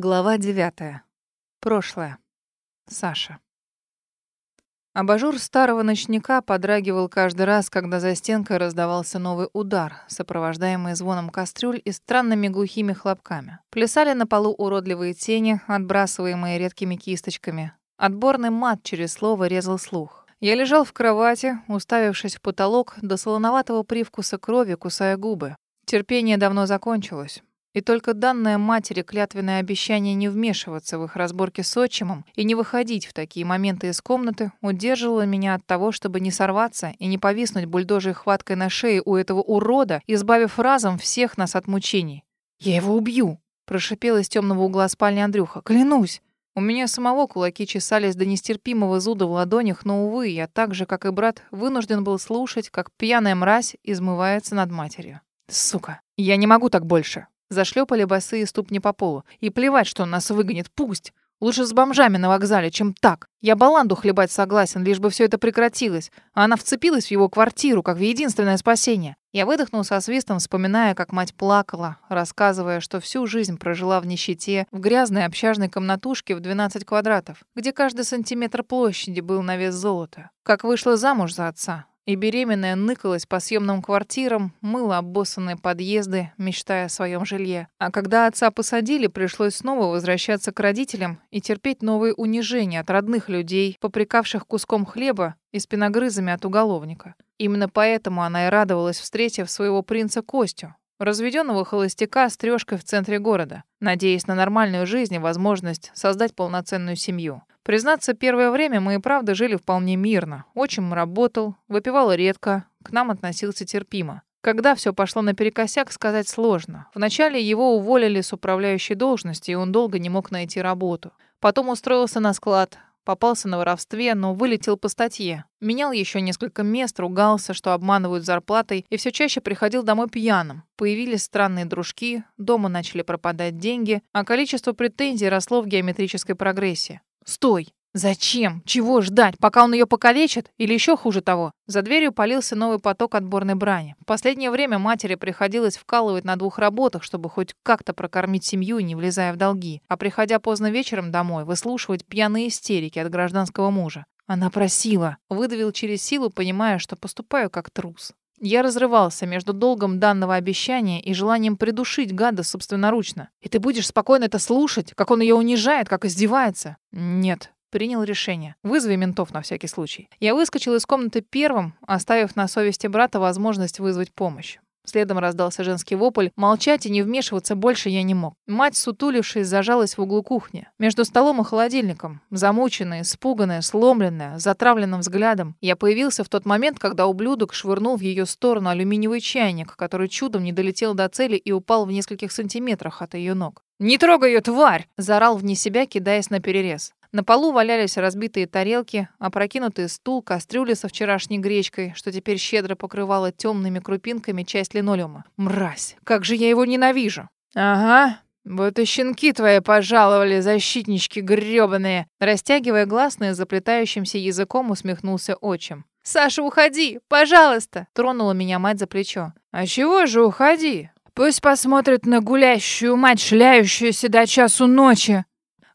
Глава 9. Прошлое. Саша. Абажур старого ночника подрагивал каждый раз, когда за стенкой раздавался новый удар, сопровождаемый звоном кастрюль и странными глухими хлопками. Плясали на полу уродливые тени, отбрасываемые редкими кисточками. Отборный мат через слово резал слух. Я лежал в кровати, уставившись в потолок до солоноватого привкуса крови, кусая губы. Терпение давно закончилось. И только данное матери клятвенное обещание не вмешиваться в их разборки с отчимом и не выходить в такие моменты из комнаты удерживало меня от того, чтобы не сорваться и не повиснуть бульдожей хваткой на шее у этого урода, избавив разом всех нас от мучений. «Я его убью!» — прошипел из темного угла спальни Андрюха. «Клянусь!» У меня самого кулаки чесались до нестерпимого зуда в ладонях, но, увы, я так же, как и брат, вынужден был слушать, как пьяная мразь измывается над матерью. «Сука! Я не могу так больше!» Зашлепали босые ступни по полу. И плевать, что он нас выгонит, пусть. Лучше с бомжами на вокзале, чем так. Я баланду хлебать согласен, лишь бы все это прекратилось. А она вцепилась в его квартиру, как в единственное спасение. Я выдохнул со свистом, вспоминая, как мать плакала, рассказывая, что всю жизнь прожила в нищете, в грязной общажной комнатушке в 12 квадратов, где каждый сантиметр площади был на вес золота. Как вышла замуж за отца, и беременная ныкалась по съемным квартирам, мыла обоссанные подъезды, мечтая о своем жилье. А когда отца посадили, пришлось снова возвращаться к родителям и терпеть новые унижения от родных людей, попрекавших куском хлеба и спиногрызами от уголовника. Именно поэтому она и радовалась, встретив своего принца Костю, разведенного холостяка с трёшкой в центре города, надеясь на нормальную жизнь и возможность создать полноценную семью. Признаться, первое время мы и правда жили вполне мирно. Отчим работал, выпивал редко, к нам относился терпимо. Когда все пошло наперекосяк, сказать сложно. Вначале его уволили с управляющей должности, и он долго не мог найти работу. Потом устроился на склад, попался на воровстве, но вылетел по статье. Менял еще несколько мест, ругался, что обманывают зарплатой, и все чаще приходил домой пьяным. Появились странные дружки, дома начали пропадать деньги, а количество претензий росло в геометрической прогрессии. Стой! Зачем? Чего ждать, пока он ее покалечит? Или еще хуже того? За дверью полился новый поток отборной брани. В последнее время матери приходилось вкалывать на двух работах, чтобы хоть как-то прокормить семью, не влезая в долги. А приходя поздно вечером домой, выслушивать пьяные истерики от гражданского мужа. Она просила. Выдавил через силу, понимая, что поступаю как трус. Я разрывался между долгом данного обещания и желанием придушить гада собственноручно. И ты будешь спокойно это слушать, как он ее унижает, как издевается? Нет. Принял решение. Вызови ментов на всякий случай. Я выскочил из комнаты первым, оставив на совести брата возможность вызвать помощь. Следом раздался женский вопль. Молчать и не вмешиваться больше я не мог. Мать, сутулившись, зажалась в углу кухни. Между столом и холодильником. Замученная, испуганная, сломленная, затравленным взглядом. Я появился в тот момент, когда ублюдок швырнул в ее сторону алюминиевый чайник, который чудом не долетел до цели и упал в нескольких сантиметрах от ее ног. «Не трогай ее, тварь!» – заорал вне себя, кидаясь на перерез. На полу валялись разбитые тарелки, опрокинутый стул, кастрюли со вчерашней гречкой, что теперь щедро покрывало темными крупинками часть линолеума. Мразь! Как же я его ненавижу! Ага, вот и щенки твои пожаловали, защитнички грёбаные. Растягивая гласные, заплетающимся языком усмехнулся отчим. «Саша, уходи! Пожалуйста!» Тронула меня мать за плечо. «А чего же уходи? Пусть посмотрит на гулящую мать, шляющуюся до часу ночи!»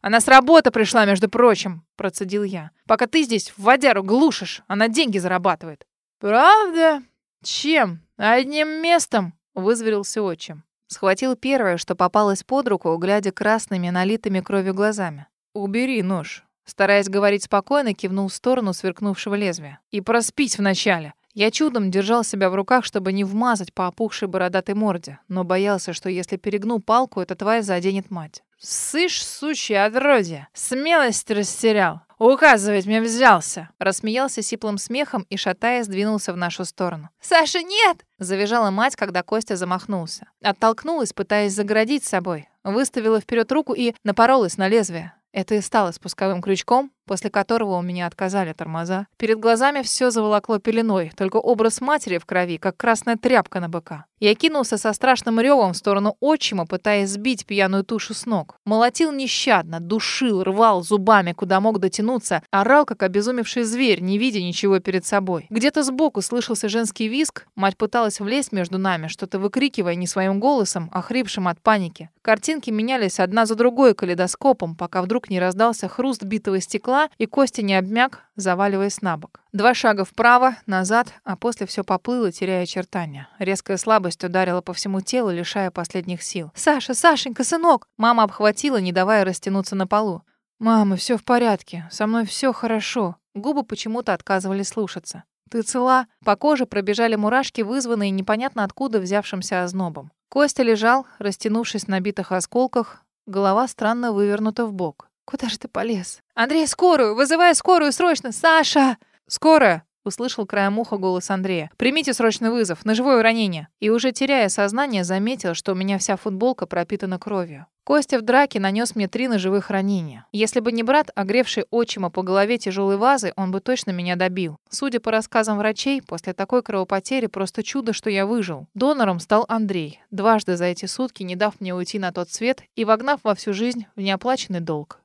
Она с работы пришла, между прочим, процедил я. Пока ты здесь в водяру глушишь, она деньги зарабатывает. Правда? Чем? Одним местом? Вызверился отчим. Схватил первое, что попалось под руку, глядя красными, налитыми кровью глазами. «Убери нож». Стараясь говорить спокойно, кивнул в сторону сверкнувшего лезвия. «И проспись вначале». Я чудом держал себя в руках, чтобы не вмазать по опухшей бородатой морде, но боялся, что если перегну палку, эта тварь заденет мать. «Сышь, сучье отродье! Смелость растерял! Указывать мне взялся!» Рассмеялся сиплым смехом и, шатаясь, двинулся в нашу сторону. «Саша, нет!» — завизжала мать, когда Костя замахнулся. Оттолкнулась, пытаясь заградить собой. Выставила вперед руку и напоролась на лезвие. Это и стало спусковым крючком, после которого у меня отказали тормоза. Перед глазами все заволокло пеленой, только образ матери в крови, как красная тряпка на быка. Я кинулся со страшным ревом в сторону отчима, пытаясь сбить пьяную тушу с ног. Молотил нещадно, душил, рвал зубами, куда мог дотянуться, орал, как обезумевший зверь, не видя ничего перед собой. Где-то сбоку слышался женский визг, мать пыталась влезть между нами, что-то выкрикивая не своим голосом, охрипшим от паники. Картинки менялись одна за другой калейдоскопом, пока вдруг не раздался хруст битого стекла, и Костя не обмяк, заваливаясь на бок. Два шага вправо, назад, а после все поплыло, теряя очертания. Резкая слабость ударила по всему телу, лишая последних сил. «Саша, Сашенька, сынок!» Мама обхватила, не давая растянуться на полу. «Мама, все в порядке. Со мной все хорошо». Губы почему-то отказывались слушаться. «Ты цела?» По коже пробежали мурашки, вызванные непонятно откуда взявшимся ознобом. Костя лежал, растянувшись на битых осколках, голова странно вывернута в бок. «Куда же ты полез?» «Андрей, скорую! Вызывай скорую срочно! Саша!» «Скорая!» Услышал краем уха голос Андрея. «Примите срочный вызов, ножевое ранение». И уже теряя сознание, заметил, что у меня вся футболка пропитана кровью. Костя в драке нанес мне три ножевых ранения. Если бы не брат, огревший отчима по голове тяжелой вазы, он бы точно меня добил. Судя по рассказам врачей, после такой кровопотери просто чудо, что я выжил. Донором стал Андрей, дважды за эти сутки не дав мне уйти на тот свет и вогнав во всю жизнь в неоплаченный долг.